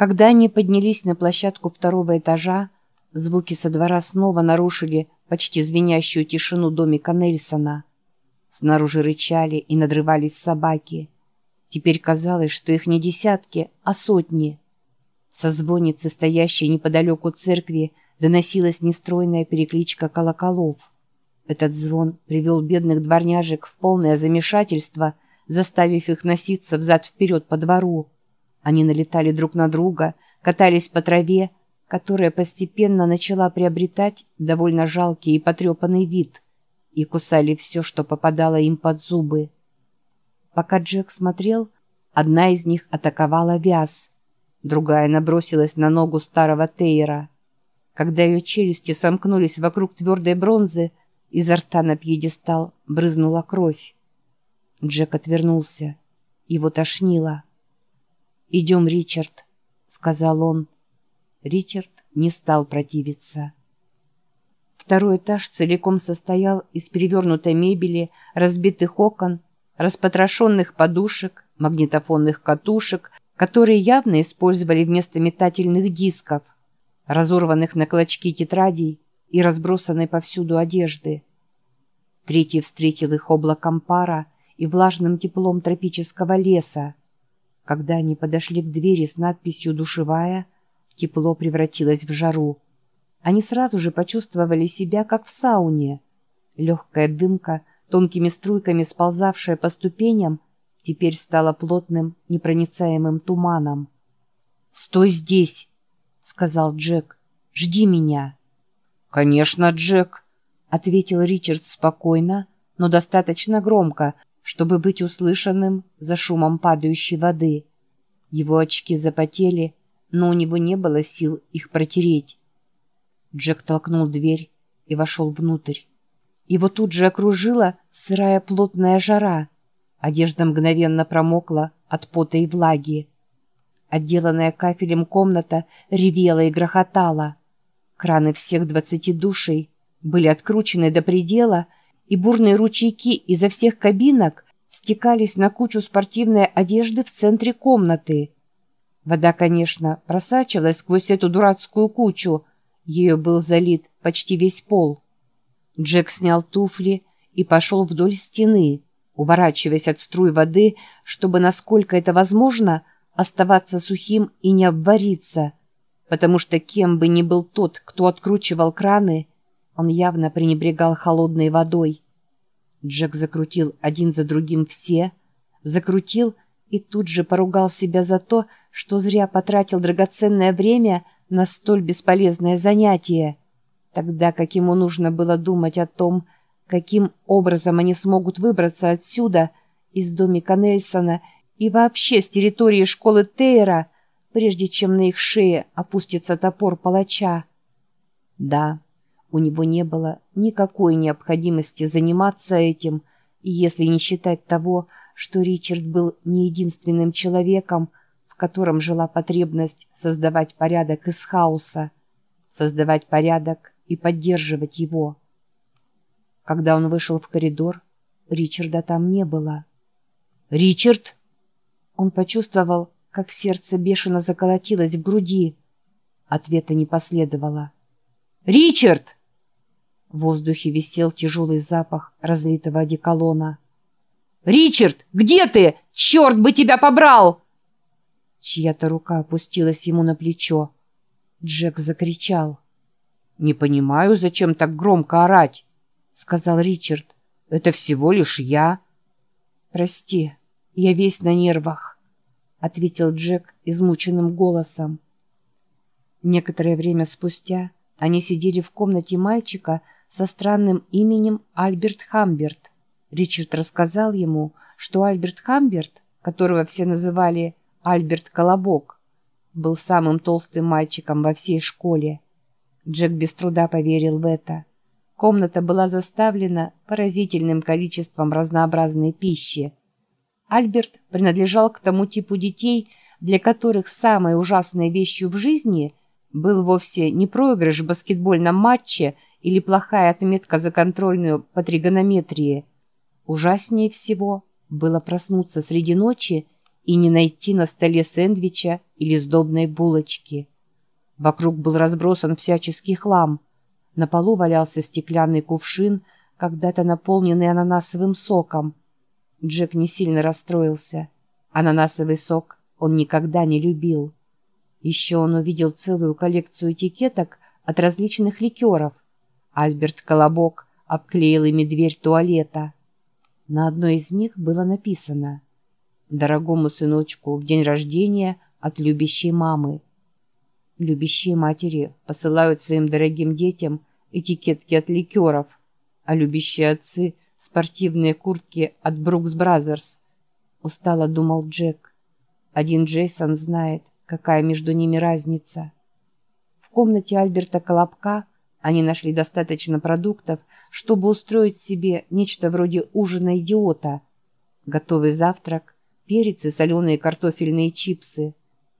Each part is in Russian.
Когда они поднялись на площадку второго этажа, звуки со двора снова нарушили почти звенящую тишину домика Нельсона. Снаружи рычали и надрывались собаки. Теперь казалось, что их не десятки, а сотни. Со звонницы, стоящей неподалеку церкви, доносилась нестройная перекличка колоколов. Этот звон привел бедных дворняжек в полное замешательство, заставив их носиться взад-вперед по двору. Они налетали друг на друга, катались по траве, которая постепенно начала приобретать довольно жалкий и потрепанный вид, и кусали все, что попадало им под зубы. Пока Джек смотрел, одна из них атаковала Вяз, другая набросилась на ногу старого Тейра. Когда ее челюсти сомкнулись вокруг твердой бронзы, изо рта на пьедестал брызнула кровь. Джек отвернулся. Его тошнило. «Идем, Ричард», — сказал он. Ричард не стал противиться. Второй этаж целиком состоял из перевернутой мебели, разбитых окон, распотрошенных подушек, магнитофонных катушек, которые явно использовали вместо метательных дисков, разорванных на клочки тетрадей и разбросанной повсюду одежды. Третий встретил их облаком пара и влажным теплом тропического леса, когда они подошли к двери с надписью «Душевая», тепло превратилось в жару. Они сразу же почувствовали себя, как в сауне. Легкая дымка, тонкими струйками сползавшая по ступеням, теперь стала плотным, непроницаемым туманом. «Стой здесь!» — сказал Джек. «Жди меня!» «Конечно, Джек!» — ответил Ричард спокойно, но достаточно громко, чтобы быть услышанным за шумом падающей воды. Его очки запотели, но у него не было сил их протереть. Джек толкнул дверь и вошел внутрь. Его тут же окружила сырая плотная жара. Одежда мгновенно промокла от пота и влаги. Отделанная кафелем комната ревела и грохотала. Краны всех двадцати душей были откручены до предела, и бурные ручейки изо всех кабинок стекались на кучу спортивной одежды в центре комнаты. Вода, конечно, просачивалась сквозь эту дурацкую кучу. Ею был залит почти весь пол. Джек снял туфли и пошел вдоль стены, уворачиваясь от струй воды, чтобы, насколько это возможно, оставаться сухим и не обвариться, потому что кем бы ни был тот, кто откручивал краны, он явно пренебрегал холодной водой. Джек закрутил один за другим все, закрутил и тут же поругал себя за то, что зря потратил драгоценное время на столь бесполезное занятие, тогда как ему нужно было думать о том, каким образом они смогут выбраться отсюда, из домика Нельсона и вообще с территории школы Тейра, прежде чем на их шее опустится топор палача. Да, у него не было никакой необходимости заниматься этим, если не считать того, что Ричард был не единственным человеком, в котором жила потребность создавать порядок из хаоса, создавать порядок и поддерживать его. Когда он вышел в коридор, Ричарда там не было. «Ричард!» Он почувствовал, как сердце бешено заколотилось в груди. Ответа не последовало. «Ричард!» В воздухе висел тяжелый запах разлитого одеколона. «Ричард, где ты? Черт бы тебя побрал!» Чья-то рука опустилась ему на плечо. Джек закричал. «Не понимаю, зачем так громко орать», — сказал Ричард. «Это всего лишь я». «Прости, я весь на нервах», — ответил Джек измученным голосом. Некоторое время спустя они сидели в комнате мальчика, со странным именем Альберт Хамберт. Ричард рассказал ему, что Альберт Хамберт, которого все называли Альберт Колобок, был самым толстым мальчиком во всей школе. Джек без труда поверил в это. Комната была заставлена поразительным количеством разнообразной пищи. Альберт принадлежал к тому типу детей, для которых самой ужасной вещью в жизни был вовсе не проигрыш в баскетбольном матче – или плохая отметка за контрольную по тригонометрии. Ужаснее всего было проснуться среди ночи и не найти на столе сэндвича или сдобной булочки. Вокруг был разбросан всяческий хлам. На полу валялся стеклянный кувшин, когда-то наполненный ананасовым соком. Джек не сильно расстроился. Ананасовый сок он никогда не любил. Еще он увидел целую коллекцию этикеток от различных ликеров. Альберт Колобок обклеил ими дверь туалета. На одной из них было написано «Дорогому сыночку в день рождения от любящей мамы». Любящие матери посылают своим дорогим детям этикетки от ликеров, а любящие отцы – спортивные куртки от Brooks Brothers. Устало думал Джек. Один Джейсон знает, какая между ними разница. В комнате Альберта Колобка они нашли достаточно продуктов, чтобы устроить себе нечто вроде ужина идиота. Готовый завтрак, перец и соленые картофельные чипсы.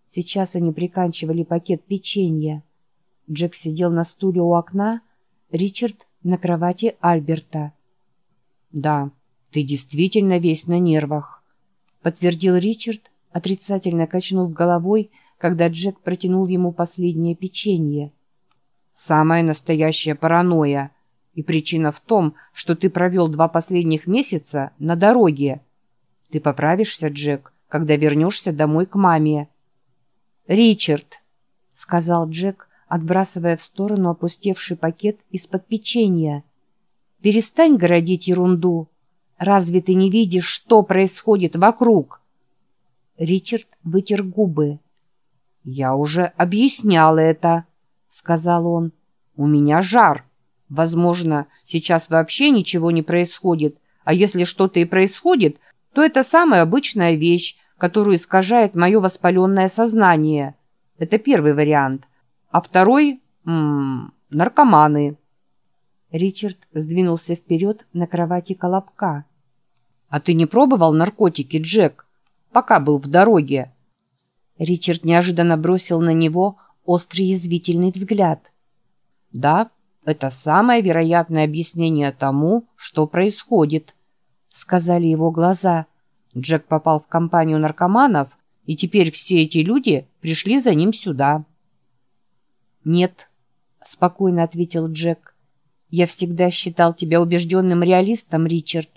Сейчас они приканчивали пакет печенья. Джек сидел на стуле у окна, Ричард на кровати Альберта. «Да, ты действительно весь на нервах», — подтвердил Ричард, отрицательно качнув головой, когда Джек протянул ему последнее печенье. «Самая настоящая паранойя. И причина в том, что ты провел два последних месяца на дороге. Ты поправишься, Джек, когда вернешься домой к маме». «Ричард», — сказал Джек, отбрасывая в сторону опустевший пакет из-под печенья. «Перестань городить ерунду. Разве ты не видишь, что происходит вокруг?» Ричард вытер губы. «Я уже объяснял это», — сказал он. «У меня жар. Возможно, сейчас вообще ничего не происходит, а если что-то и происходит, то это самая обычная вещь, которую искажает мое воспаленное сознание. Это первый вариант. А второй м -м, — наркоманы». Ричард сдвинулся вперед на кровати Колобка. «А ты не пробовал наркотики, Джек, пока был в дороге?» Ричард неожиданно бросил на него острый язвительный взгляд. «Да, это самое вероятное объяснение тому, что происходит», — сказали его глаза. Джек попал в компанию наркоманов, и теперь все эти люди пришли за ним сюда. «Нет», — спокойно ответил Джек. «Я всегда считал тебя убежденным реалистом, Ричард,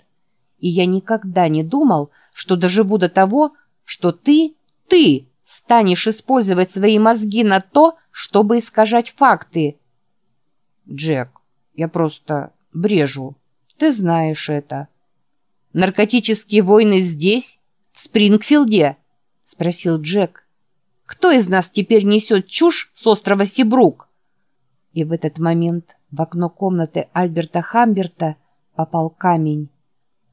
и я никогда не думал, что доживу до того, что ты, ты станешь использовать свои мозги на то, чтобы искажать факты. Джек, я просто брежу. Ты знаешь это. Наркотические войны здесь, в Спрингфилде? Спросил Джек. Кто из нас теперь несет чушь с острова Сибрук? И в этот момент в окно комнаты Альберта Хамберта попал камень.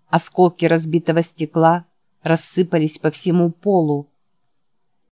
Осколки разбитого стекла рассыпались по всему полу,